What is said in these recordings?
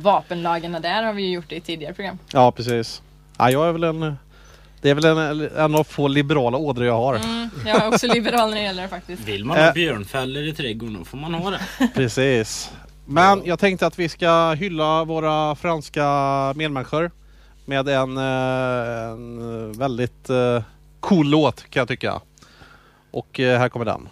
vapenlagarna där har vi ju gjort i tidigare program. Ja, precis. Ja, jag är väl en... Det är väl en, en av få liberala ådror jag har. Mm, jag är också liberal när det gäller det faktiskt. Vill man Eh. ha björnfällor i trädgården då får man ha det. Precis. Men jag tänkte att vi ska hylla våra franska medmänniskor med en, eh, en väldigt eh, cool låt kan jag tycka. Och eh, här kommer den.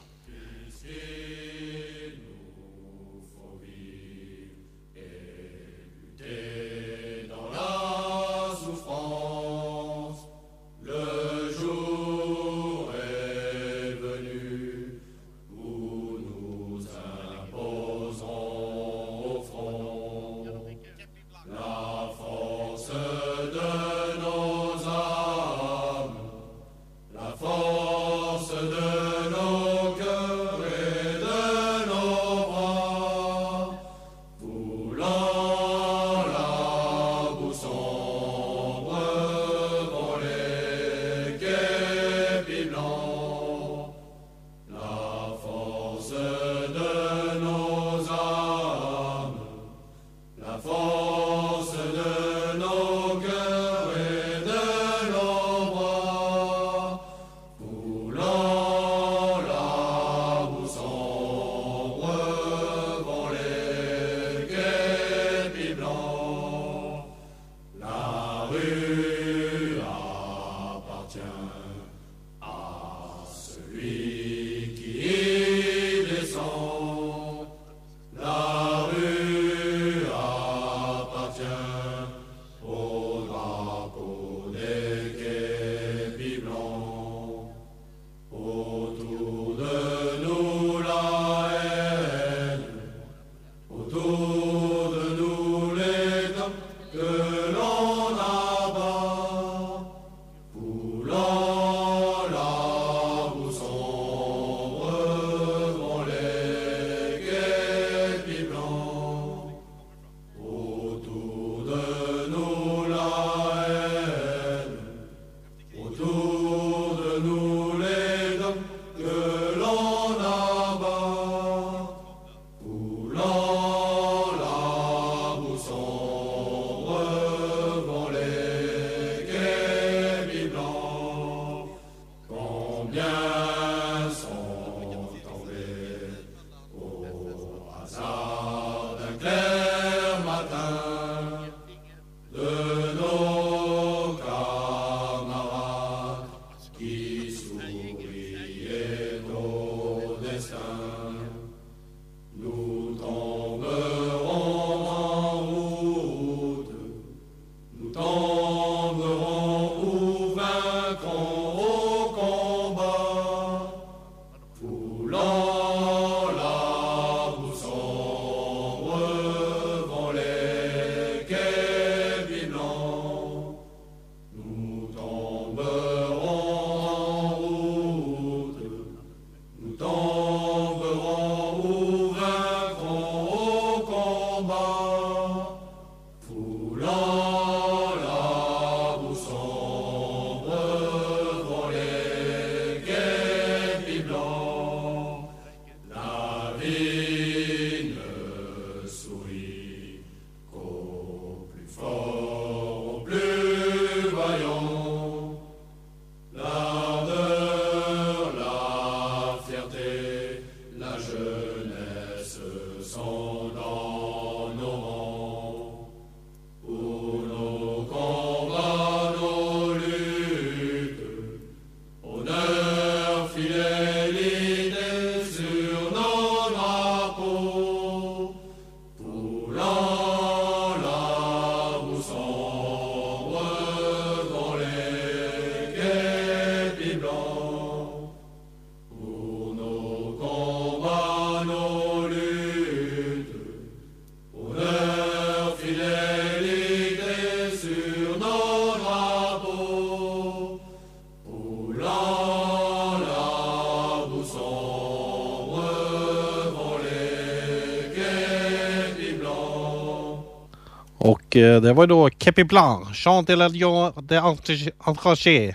Och eh, det var ju då Kepi Blanc, Chant de la Lion de Entragé.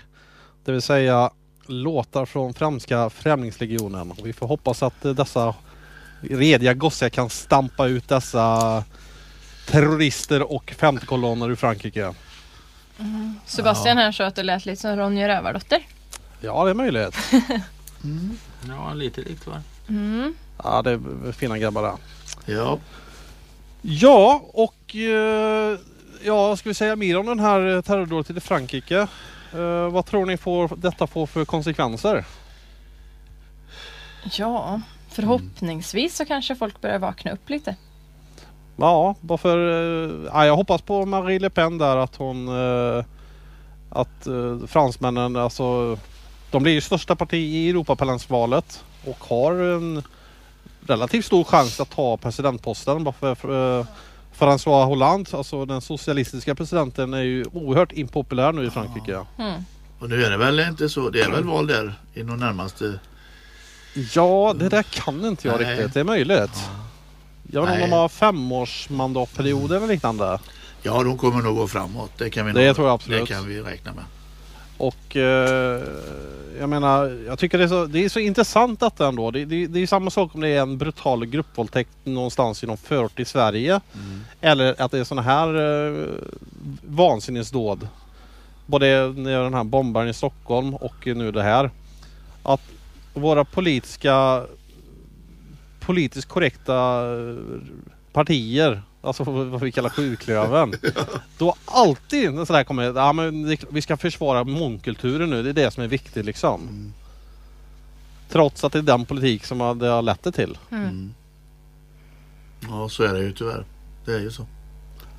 Det vill säga låtar från franska främlingslegionen. Och vi får hoppas att eh, dessa rediga gossar kan stampa ut dessa terrorister och femtekolonner i Frankrike. Sebastian här sa att det lät lite som Ronja Rövardotter. Ja, det är möjligt. Ja, lite likt va? Mm. Ja, det är fina grabbar där. Ja, Ja, och eh, ja, ska vi säga mer om den här terrordådet i Frankrike? Eh, vad tror ni får detta får för konsekvenser? Ja, förhoppningsvis så kanske folk börjar vakna upp lite. Ja, varför? eh, Ja, jag hoppas på Marie Le Pen där att hon... eh, Att eh, fransmännen alltså... De blir ju största parti i Europaparlamentsvalet och har en relativt stor chans att ta presidentposten. Varför eh, François Hollande, alltså den socialistiska presidenten, är ju oerhört impopulär nu i Frankrike. Mm. och nu är det väl inte så. Det är väl val där inom närmaste. Ja, det där kan inte jag Nej. riktigt. Det är möjligt. Jag vet inte om de har femårsmandatperioder eller liknande. Ja, de kommer nog gå framåt. Det kan vi Det nog, tror jag absolut. Det kan vi räkna med. Och eh, jag menar, jag tycker det är så, det är så intressant detta ändå. Det, det, det är samma sak om det är en brutal gruppvåldtäkt någonstans inom förort i Sverige. Eller att det är sådana här eh, vansinnesdåd. Både när den här bombaren i Stockholm och nu det här. Att våra politiska politiskt korrekta eh, partier, alltså vad vi kallar sjuklövern. Då alltid sådär kommer, ja men det- vi ska försvara mångkulturen nu, det är det som är viktigt liksom. Trots att det är den politik som har- det har lett det till. Mm. Ja, så är det ju tyvärr. Det är ju så.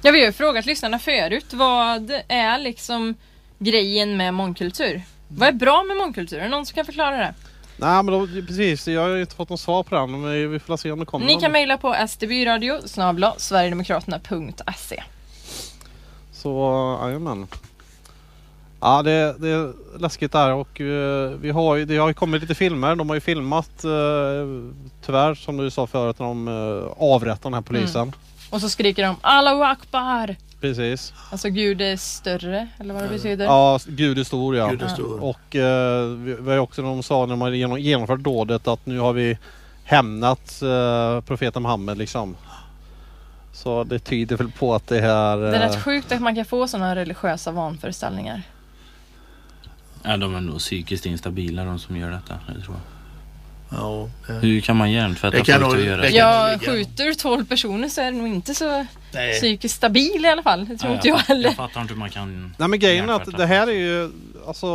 Ja, vi har ju frågat lyssnarna förut. Vad är liksom grejen med mångkultur? Vad är bra med mångkultur? Är det någon som kan förklara det? Nej men då, precis, jag har inte fått något svar på den men vi får se om det kommer Ni kan mejla på stbyradio snabla sverigedemokraterna.se Så, jajamän. Ja det, det är läskigt där och eh, vi har ju, det har ju kommit lite filmer. De har ju filmat eh, tyvärr som du sa förut när de uh, avrättade den här polisen. Och så skriker de Allahu Akbar! Precis. Alltså Gud är större, eller vad det betyder. Ja, Gud är stor ja. Gud är stor. Och eh, vi, vi har också de sa när man genom, genomfört dådet att nu har vi hämnat eh, profeten Muhammed liksom. Så det tyder väl på att det här... Det är eh, rätt sjukt att man kan få sådana religiösa vanföreställningar. Ja, de är nog psykiskt instabila de som gör detta. Det tror jag. Ja, Hur kan man hjärntvätta kan folk att göra det Jag ligga. skjuter 12 personer så är det nog inte så nej. psykiskt stabil i alla fall. Det tror Ja, inte jag fattar- heller. Jag fattar inte hur man kan... Nej men grejen är att det här är ju... Alltså,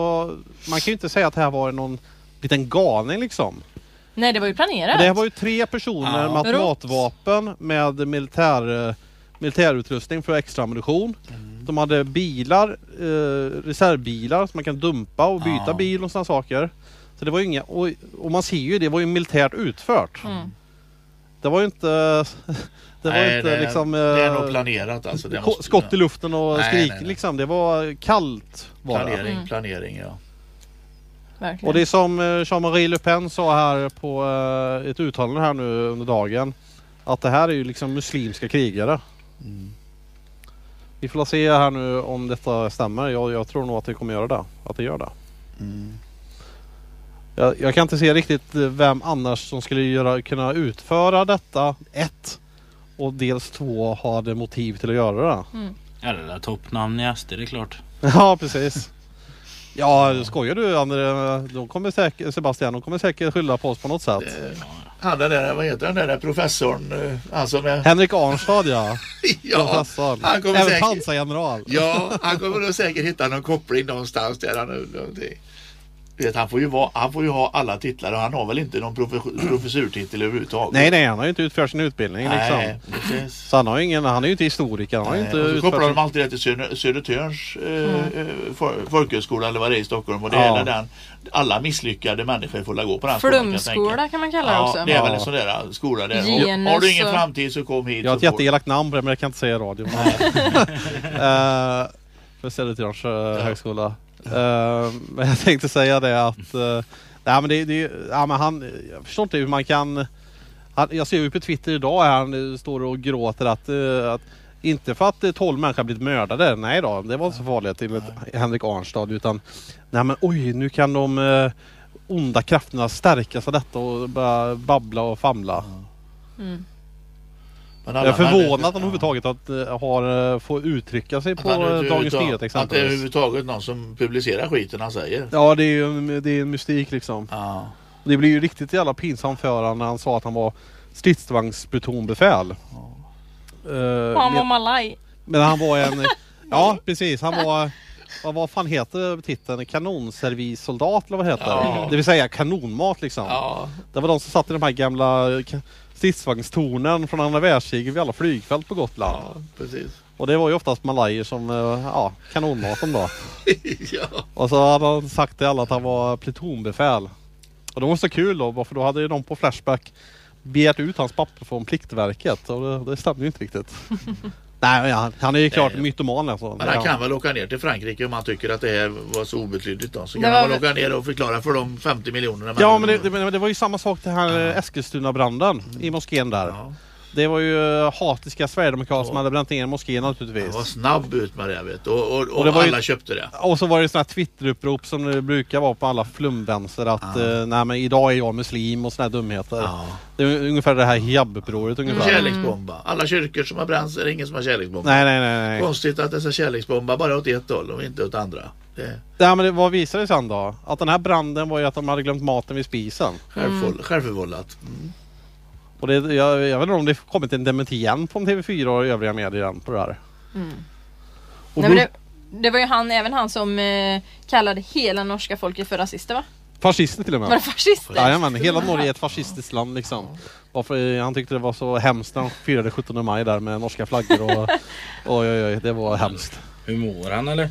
man kan ju inte säga att det här var någon liten galning liksom. Nej, det var ju planerat. Det här var ju tre personer Ja. med automatvapen med militär, eh, militärutrustning för extra ammunition. De hade bilar, eh, reservbilar som man kan dumpa och byta Ja. bil och sådana saker. Så det var ju inga, och, och man ser ju det var ju militärt utfört. Mm. Det var ju inte, det var Nej, inte det, liksom det är eh, nog planerat alltså. Måste- skott i luften och Nej, skrik nej, nej. liksom. Det var kallt bara. Planering, Mm. planering ja. Verkligen. Och det är som eh, Jean-Marie Le Pen sa här på eh, ett uttalande här nu under dagen. Att det här är ju liksom muslimska krigare. Mm. Vi får se här nu om detta stämmer. Jag, jag tror nog att det kommer göra det. Att det gör det. Mm. Jag, jag kan inte se riktigt eh, vem annars som skulle göra, kunna utföra detta. Ett. Och dels två hade motiv till att göra det. Ja, det där toppnamn i SD, det är klart. Ja precis. Ja skojar du André? De kommer säkert, Sebastian, de kommer säkert skylla på oss på något sätt. Eh, Han den där, vad heter den där professorn? eh, Han som är... Henrik Arnstad ja. Ja, Professorn. han kommer Även säkert... pansargeneral. Ja, han kommer nog säkert hitta någon koppling någonstans där. Han, du vet, han, får ju vara, han får ju ha alla titlar och han har väl inte någon profe- professurtitel överhuvudtaget. Nej nej, han har ju inte utfört sin utbildning Nej, liksom. precis. Så han har ingen, han är ju inte historiker. Han har Nej, inte och så utfört kopplar sin... de alltid det till Söder, Södertörns eh, eh, for- folkhögskola eller vad det är i Stockholm. Och det Ja. är den, alla misslyckade människor får gå på den skolan, kan. Flumskola kan man kalla det Ja, också. det är väl en sån där eh, skola där. Genus har du ingen framtid så kom hit. Jag har ett jätteelakt namn på det men jag kan inte säga i radio. uh, för Södertörns uh, högskola. Eh, men jag tänkte säga det att uh, nej, men det, det, ja, men han, jag förstår inte hur man kan han, Jag ser ju på Twitter idag här, han eh, står och gråter att, eh, att inte för att eh, 12 människor har blivit mördade, nej då, det var inte så farligt enligt Henrik Arnstad utan Nej men oj, nu kan de onda krafterna stärkas av detta och börja babbla och famla. Mm. Men Jag är förvånad att de överhuvudtaget att, eh, har, eh, får uttrycka sig på eh, Dagens Nyheter Att det är exempelvis. överhuvudtaget någon som publicerar skiten han säger. Ja det är ju en- det är en mystik liksom. Ja. Det blir ju riktigt jävla pinsamt för honom när han sa att han var stridsvagnsplutonbefäl. Eh, Han var malaj. men han var en... Ja precis, han var... Vad, vad fan heter titeln? Kanonservissoldat eller vad heter Ja. det? vill säga kanonmat liksom. Ja. Det var de som satt i de här gamla stridsvagnstornen från andra världskriget vid alla flygfält på Gotland. ja, precis. Och det var ju oftast malajer som, eh, ja, kanonmaten då. ja. Och så hade han sagt till alla att han var plutonbefäl. Och det var så kul då, för då hade ju de på Flashback begärt ut hans papper från Pliktverket och det, det stämde ju inte riktigt. Nej, ja, han är ju klart Nej. mytoman alltså. Men han Ja. kan väl åka ner till Frankrike om han tycker att det här var så obetydligt då. Så kan han väl åka ner och förklara för de 50 miljonerna. Ja men det, det, men det var ju samma sak till här Ja. ja. Eskilstuna-branden i moskén där. Ja. Det var ju eh, hatiska sverigedemokrater som Ja. hade bränt ner moskén Han naturligtvis. var snabb ut med det vet. Och, och, och, Och det var ju- alla köpte det. Och så var det sådana här Twitterupprop som det brukar vara på alla flumvänster att Ja. eh, nej men idag är jag muslim och sådana här dumheter. Ja. Det är ungefär det här hijab-upproret ungefär. Kärleksbomba. Alla kyrkor som har bränts är det ingen som har kärleksbomba. Nej nej nej. nej. Konstigt att dessa kärleksbomba bara åt ett håll och inte åt andra. Det Nej men det, vad visade det sen då? Att den här branden var ju att de hade glömt maten vid spisen. självförvåll- självförvållat. Mm. Och det, jag, jag vet inte om det kommit en dementi igen från TV4 och övriga medier än på det här. Mm. Och Nej, då, men det, det var ju han, även han som eh, kallade hela norska folket för rasister va? Fascister till och Var det med. fascister? Jajamän, hela Norge är ett fascistiskt land liksom. Varför, eh, han tyckte det var så hemskt när de firade 17 maj där med norska flaggor och oj oj oj, det var hemskt. Hur mår han eller?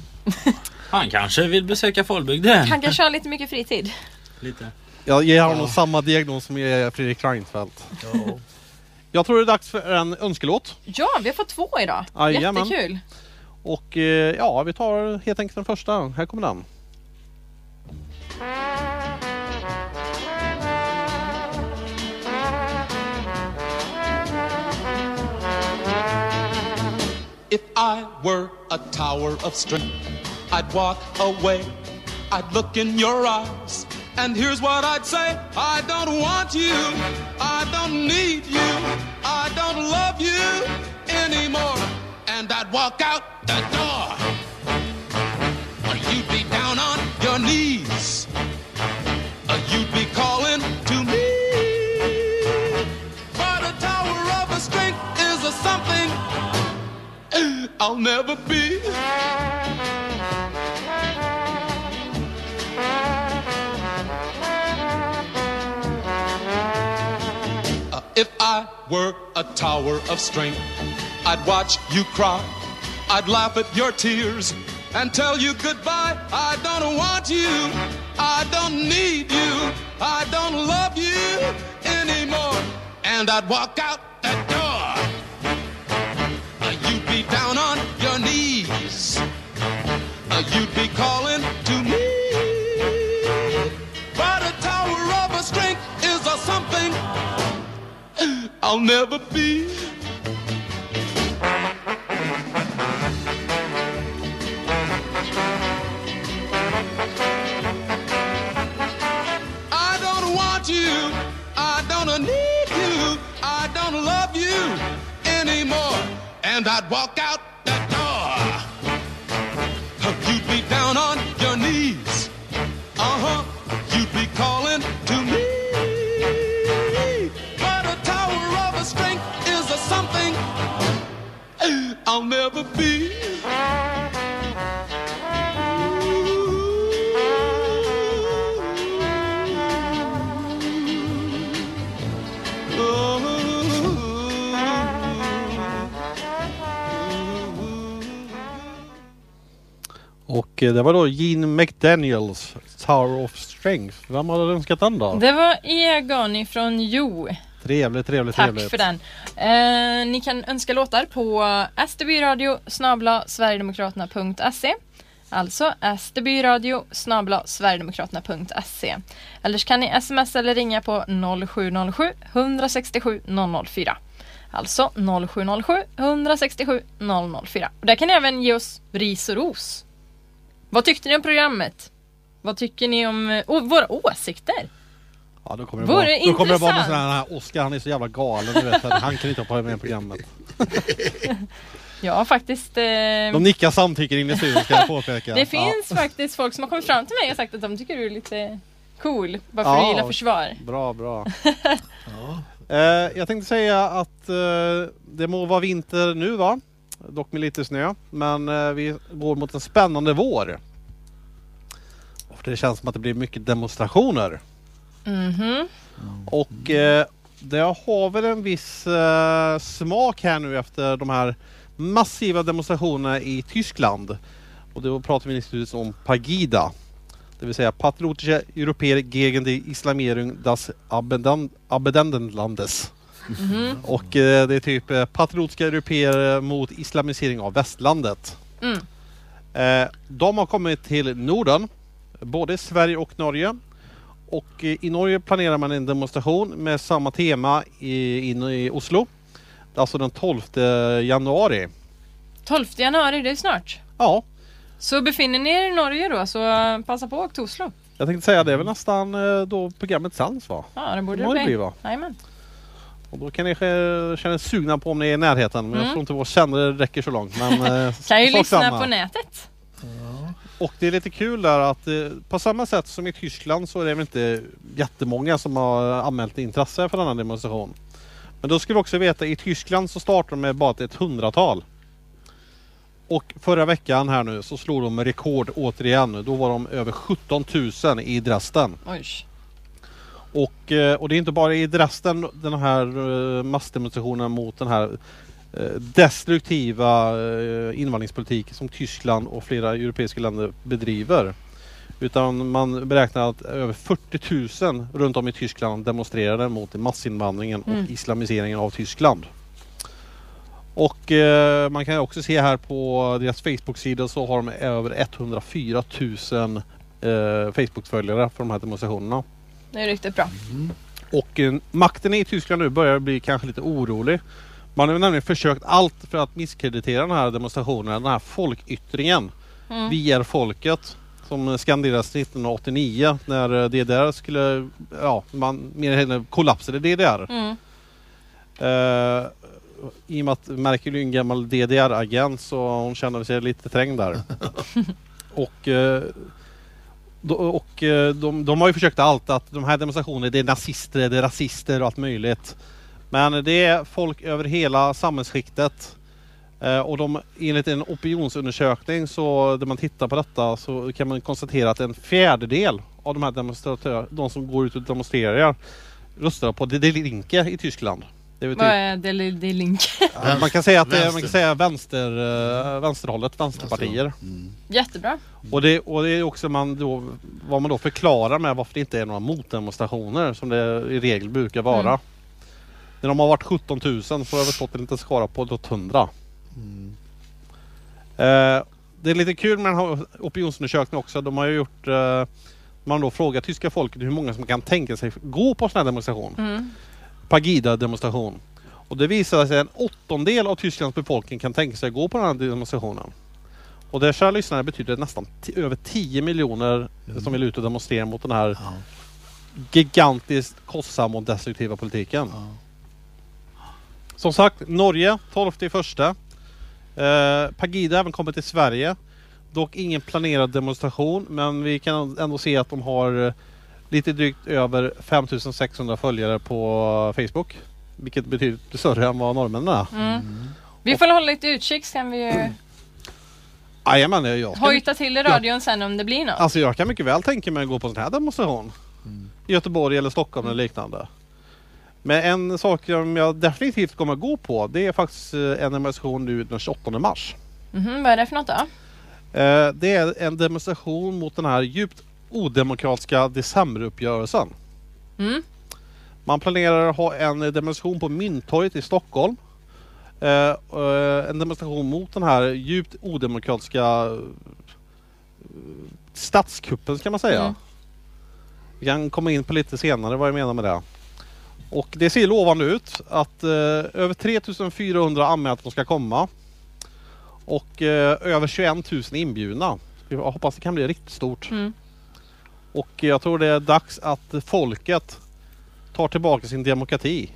Han kanske vill besöka Folbygden. Han kanske har lite mycket fritid. Lite. Jag ger honom samma diagnos som jag ger Fredrik Reinfeldt. Ja. Jag tror det är dags för en önskelåt. Ja, vi har fått två idag. Jajamän. Jättekul. Och eh, ja, vi tar helt enkelt den första. Här kommer den. If I were a tower of strength, I'd walk away. I'd look in your eyes. And here's what I'd say I don't want you. I don't need you. I don't love you anymore. And I'd walk out the door. Or you'd be down on your knees. Or you'd be calling to me. But a tower of a strength is a something I'll never be. Were a tower of strength, I'd watch you cry. I'd laugh at your tears and tell you goodbye. I don't want you. I don't need you. I don't love you anymore. And I'd walk out I'll never be. I don't want you. I don't need you. I don't love you anymore. And I'd walk out that door. You'd be down on det var då Gene McDaniels Tower of Strength. Vem hade önskat den då? Det var Egon från Jo. Trevligt, trevligt, Tack trevligt. för den. Eh, ni kan önska låtar på sdbyradio snabla sverigedemokraterna.se Alltså sdbyradio snabla sverigedemokraterna.se Eller så kan ni sms eller ringa på 0707 167 004 Alltså 0707 167 004 och Där kan ni även ge oss ris och ros. Vad tyckte ni om programmet? Vad tycker ni om å- våra åsikter? Ja, då kommer det, Vore vara, då kommer det vara någon sån här, Oscar, han är så jävla galen. Du vet, att han kan inte hoppa med i programmet. Ja, faktiskt. Eh, De nickar samtycker in i studion ska jag påpeka. det finns faktiskt folk som har kommit fram till mig och sagt att de tycker du är lite cool. Bara för att Ja. du gillar försvar. Ja, bra, bra. Ja. Eh, jag tänkte säga att eh, det må vara vinter nu va? Dock med lite snö. Men eh, vi går mot en spännande vår. Och det känns som att det blir mycket demonstrationer. Mhm. Och eh, det har väl en viss eh, smak här nu efter de här massiva demonstrationerna i Tyskland. Och då pratar vi naturligtvis om Pagida. Det vill säga Patriotische Europäer gegen die Islamierung des Abenden- Mhm. Och eh, det är typ eh, patriotiska europeer mot islamisering av västlandet. Mm. Eh, de har kommit till Norden, både Sverige och Norge. Och eh, i Norge planerar man en demonstration med samma tema i, inne i Oslo. Alltså den 12 januari. 12 januari, det är snart. Ja, Så befinner ni er i Norge då, så eh, passa på att åka till Oslo. jag tänkte säga det är väl nästan eh, då programmet sänds va? Ja, det borde Det det bli. bli, va? Jajamän. Och då kan ni känna er sugna på om ni är i närheten. Men jag Mm. tror inte vår sändare räcker så långt. Men, eh, Kan ju lyssna samma. på nätet. Och det är lite kul där att eh, på samma sätt som i Tyskland så är det väl inte jättemånga som har anmält intresse för denna demonstration. Men då ska vi också veta i Tyskland så startar de med bara ett hundratal. Och förra veckan här nu så slog de rekord återigen. Då var de över 17 000 i Dresden. Oj. Och, eh, och det är inte bara i Dresden den här eh, massdemonstrationen mot den här eh, destruktiva invandringspolitik som Tyskland och flera europeiska länder bedriver. Utan man beräknar att över 40 000 runt om i Tyskland demonstrerade mot massinvandringen Mm. och islamiseringen av Tyskland. Och eh, man kan också se här på deras Facebook-sida så har de över 104 000 eh, Facebook-följare för de här demonstrationerna. Det är riktigt bra. Och eh, makten i Tyskland nu börjar bli kanske lite orolig. Man har nämligen försökt allt för att misskreditera den här demonstrationen, den här folkyttringen. Mm. Vi är folket som skanderades 1989 när eh, DDR skulle, ja, man mer eller mindre kollapsade DDR. Mm. Eh, I och med att Merkel är en gammal DDR-agent så hon känner sig lite trängd där. och då, och eh, de, de har ju försökt allt att de här demonstrationerna det är nazister, det är rasister och allt möjligt. Men det är folk över hela samhällsskiktet. Eh, och de, enligt en opinionsundersökning så där man tittar på detta så kan man konstatera att en fjärdedel av de här demonstratörerna, de som går ut och demonstrerar röstar på Die Linke i Tyskland. Det är väl Vad typ, är det, det är link? Ja, man kan säga att det är, man kan säga vänster, eh, vänsterhållet, vänsterpartier. Mm. Jättebra. Och det, och det är också man då, vad man då förklarar med varför det inte är några motdemonstrationer som det i regel brukar vara. Mm. När de har varit 17 000 så har jag förstått att det inte skara på något 100. Mm. Eh, det är lite kul med den här opinionsundersökningen också. De har ju gjort eh, man då frågar tyska folket hur många som kan tänka sig gå på en sån här demonstration. Mm. Pagida-demonstration. Och det visar sig att en åttondel av Tysklands befolkning kan tänka sig gå på den här demonstrationen. Och det kära lyssnare betyder nästan över 10 miljoner som vill ut och demonstrera mot den här Ja. gigantiskt kostsamma och destruktiva politiken. Ja. Som sagt, Norge 12 i första. Eh, Pagida även kommit till Sverige. Dock ingen planerad demonstration men vi kan ändå se att de har eh, lite drygt över 5600 följare på Facebook. Vilket betyder större än vad norrmännen är. Mm. Vi får hålla lite utkik kan vi ju Jajamän, jag, jag, ska, hojta till i radion sen om det blir något. alltså jag kan mycket väl tänka mig att gå på en sån här demonstration. I Göteborg eller Stockholm eller liknande. Men en sak som jag definitivt kommer att gå på det är faktiskt eh, en demonstration nu den 28 mars. Mhm, vad är det för något då? Eh, Det är en demonstration mot den här djupt odemokratiska decemberuppgörelsen. Mm. Man planerar att ha en demonstration på Mynttorget i Stockholm. Eh, eh, En demonstration mot den här djupt odemokratiska eh, statskuppen kan man säga. Mm. Vi kan komma in på lite senare vad jag menar med det. Och det ser lovande ut att eh, över 3400 anmält att de ska komma. Och eh, över 21 000 inbjudna. Jag hoppas det kan bli riktigt stort. Mm. Och jag tror det är dags att folket tar tillbaka sin demokrati.